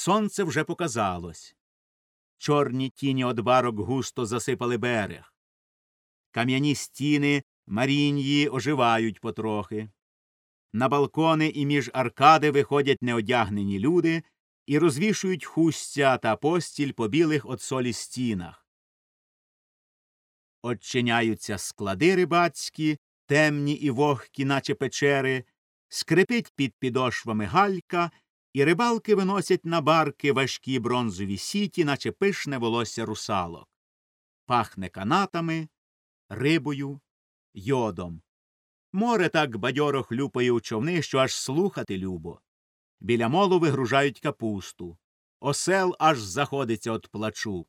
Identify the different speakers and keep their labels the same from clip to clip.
Speaker 1: Сонце вже показалось. Чорні тіні од барок густо засипали берег. Кам'яні стіни Маріньї оживають потрохи. На балкони і між аркади виходять неодягнені люди і розвішують хустя та постіль по білих от солі стінах. Отчиняються склади рибацькі, темні і вогкі, наче печери, скрипить під підошвами галька, і рибалки виносять на барки важкі бронзові сіті, наче пишне волосся русалок. Пахне канатами, рибою, йодом. Море так бадьоро хлюпає у човни, що аж слухати любо. Біля молу вигружають капусту. Осел аж заходиться от плачу.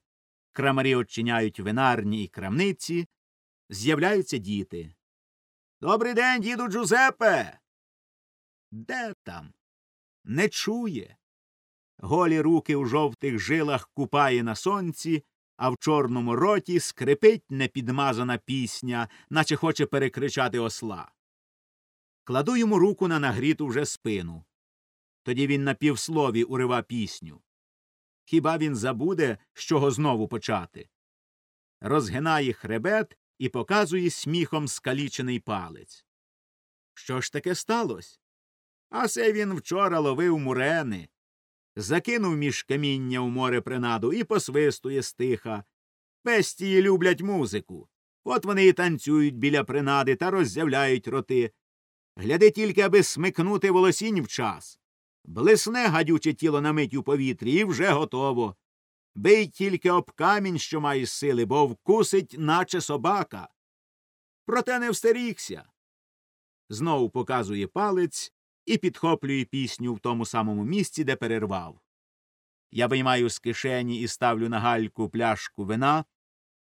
Speaker 1: Крамарі очиняють винарні і крамниці. З'являються діти. Добрий день, діду Джузепе. Де там? Не чує. Голі руки у жовтих жилах купає на сонці, а в чорному роті скрипить непідмазана пісня, наче хоче перекричати осла. Кладу йому руку на нагріту вже спину. Тоді він на півслові урива пісню. Хіба він забуде, з чого знову почати? Розгинає хребет і показує сміхом скалічений палець. Що ж таке сталося? А се він вчора ловив мурени, закинув між каміння у море принаду і посвистує стиха. Пестії люблять музику. От вони і танцюють біля принади та роззявляють роти. Гляди тільки, аби смикнути волосінь в час. Блисне гадюче тіло на мить у повітрі і вже готово. Бий тільки об камінь, що має сили, бо вкусить, наче собака. Проте не встерігся. Знову показує палець і підхоплює пісню в тому самому місці, де перервав. Я виймаю з кишені і ставлю на гальку пляшку вина,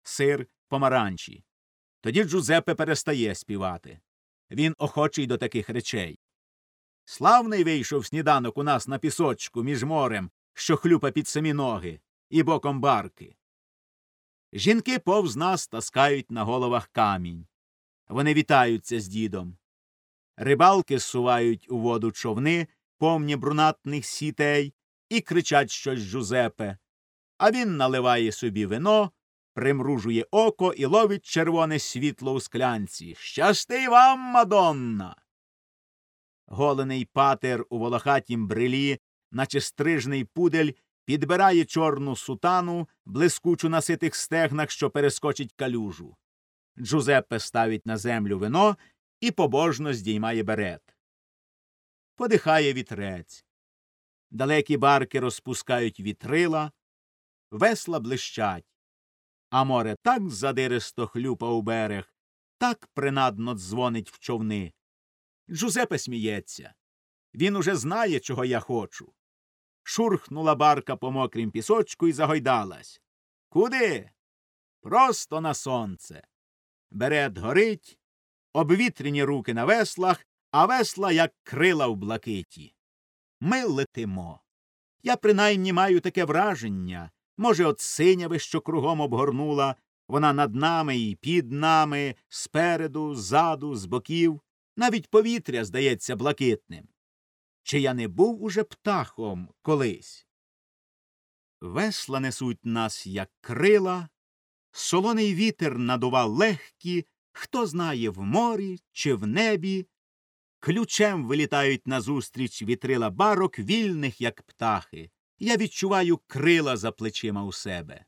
Speaker 1: сир, помаранчі. Тоді Джузеппе перестає співати. Він охочий до таких речей. Славний вийшов сніданок у нас на пісочку між морем, що хлюпа під самі ноги, і боком барки. Жінки повз нас таскають на головах камінь. Вони вітаються з дідом. Рибалки зсувають у воду човни, повні брунатних сітей, і кричать щось Жузепе. А він наливає собі вино, примружує око і ловить червоне світло у склянці. Щасти вам, мадонна. Голений патер у волохатім брилі, наче стрижний пудель, підбирає чорну сутану, блискучу на ситих стегнах, що перескочить калюжу. Джузеппе ставить на землю вино і побожно здіймає берет. Подихає вітрець. Далекі барки розпускають вітрила, весла блищать, а море так задиристо хлюпа у берег, так принадно дзвонить в човни. Джузепе сміється. Він уже знає, чого я хочу. Шурхнула барка по мокрім пісочку і загойдалась. Куди? Просто на сонце. Берет горить, обвітрені руки на веслах, а весла, як крила в блакиті. Ми летимо. Я принаймні маю таке враження. Може, от синяви, що кругом обгорнула, вона над нами і під нами, спереду, ззаду, з боків, навіть повітря здається блакитним. Чи я не був уже птахом колись? Весла несуть нас, як крила, солоний вітер надував легкі, хто знає, в морі чи в небі, ключем вилітають назустріч вітрила барок, вільних, як птахи. Я відчуваю крила за плечима у себе.